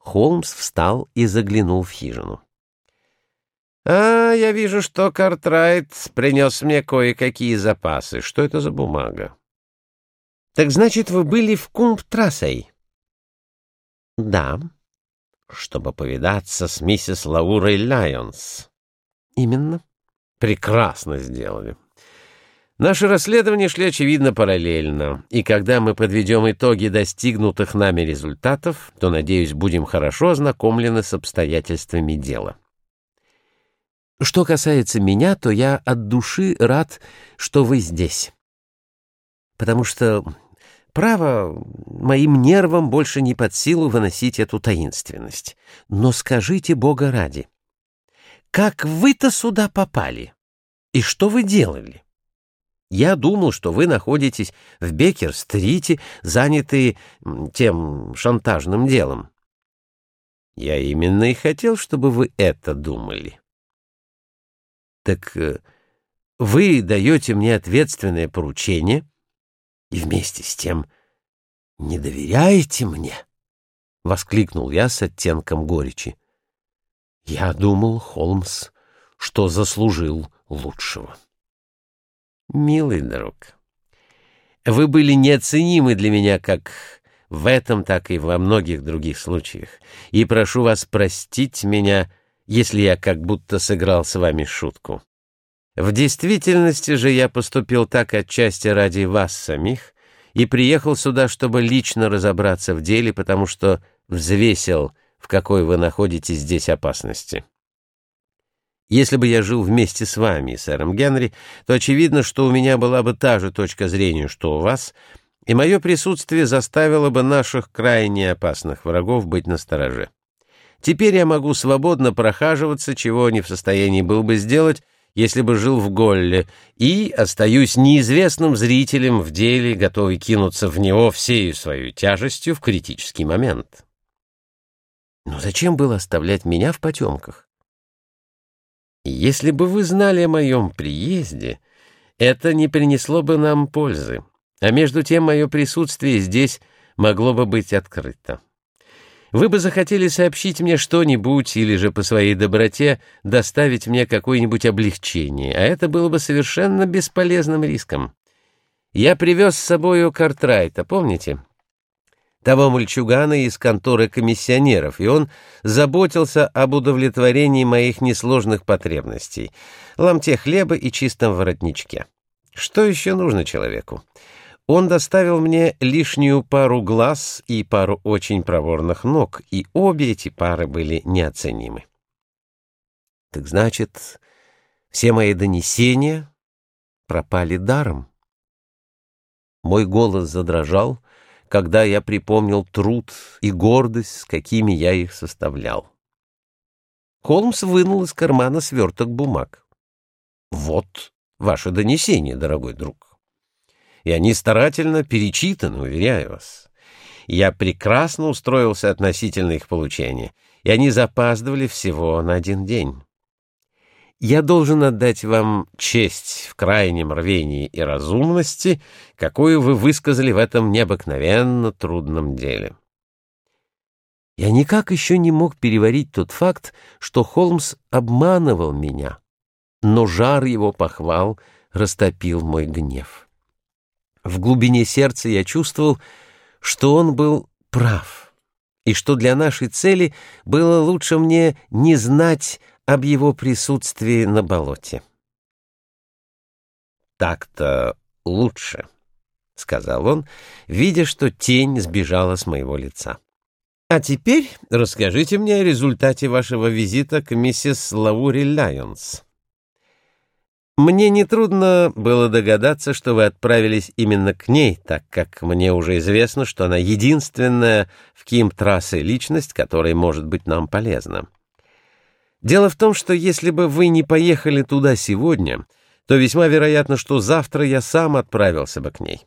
Холмс встал и заглянул в хижину. «А, я вижу, что Картрайт принес мне кое-какие запасы. Что это за бумага?» «Так значит, вы были в Кумб-Трассей?» «Да, чтобы повидаться с миссис Лаурой Лайонс». «Именно. Прекрасно сделали. Наши расследования шли, очевидно, параллельно, и когда мы подведем итоги достигнутых нами результатов, то, надеюсь, будем хорошо ознакомлены с обстоятельствами дела. Что касается меня, то я от души рад, что вы здесь. Потому что, право, моим нервам больше не под силу выносить эту таинственность. Но скажите Бога ради, как вы-то сюда попали? И что вы делали? Я думал, что вы находитесь в Беккер-стрите, занятые тем шантажным делом. Я именно и хотел, чтобы вы это думали. Так э, вы даете мне ответственное поручение и вместе с тем не доверяете мне? — воскликнул я с оттенком горечи. Я думал, Холмс, что заслужил лучшего. Милый друг, вы были неоценимы для меня как в этом, так и во многих других случаях, и прошу вас простить меня, если я как будто сыграл с вами шутку. В действительности же я поступил так отчасти ради вас самих и приехал сюда, чтобы лично разобраться в деле, потому что взвесил, в какой вы находитесь здесь опасности. Если бы я жил вместе с вами, сэром Генри, то очевидно, что у меня была бы та же точка зрения, что у вас, и мое присутствие заставило бы наших крайне опасных врагов быть настороже. Теперь я могу свободно прохаживаться, чего не в состоянии был бы сделать, если бы жил в Голле, и остаюсь неизвестным зрителем в деле, готовый кинуться в него всею свою тяжестью в критический момент. Но зачем было оставлять меня в потемках? Если бы вы знали о моем приезде, это не принесло бы нам пользы, а между тем мое присутствие здесь могло бы быть открыто. Вы бы захотели сообщить мне что-нибудь или же по своей доброте доставить мне какое-нибудь облегчение, а это было бы совершенно бесполезным риском. Я привез с собою Картрайта, помните? Того мальчугана из конторы комиссионеров, и он заботился об удовлетворении моих несложных потребностей, ломте хлеба и чистом воротничке. Что еще нужно человеку? Он доставил мне лишнюю пару глаз и пару очень проворных ног, и обе эти пары были неоценимы. Так значит, все мои донесения пропали даром? Мой голос задрожал, когда я припомнил труд и гордость, с какими я их составлял. Холмс вынул из кармана сверток бумаг. «Вот ваше донесение, дорогой друг. И они старательно перечитаны, уверяю вас. Я прекрасно устроился относительно их получения, и они запаздывали всего на один день». Я должен отдать вам честь в крайнем рвении и разумности, какую вы высказали в этом необыкновенно трудном деле. Я никак еще не мог переварить тот факт, что Холмс обманывал меня, но жар его похвал растопил мой гнев. В глубине сердца я чувствовал, что он был прав, и что для нашей цели было лучше мне не знать об его присутствии на болоте. «Так-то лучше», — сказал он, видя, что тень сбежала с моего лица. «А теперь расскажите мне о результате вашего визита к миссис Лаури Лайонс». Мне нетрудно было догадаться, что вы отправились именно к ней, так как мне уже известно, что она единственная в Ким-трассе личность, которая может быть нам полезна. Дело в том, что если бы вы не поехали туда сегодня, то весьма вероятно, что завтра я сам отправился бы к ней.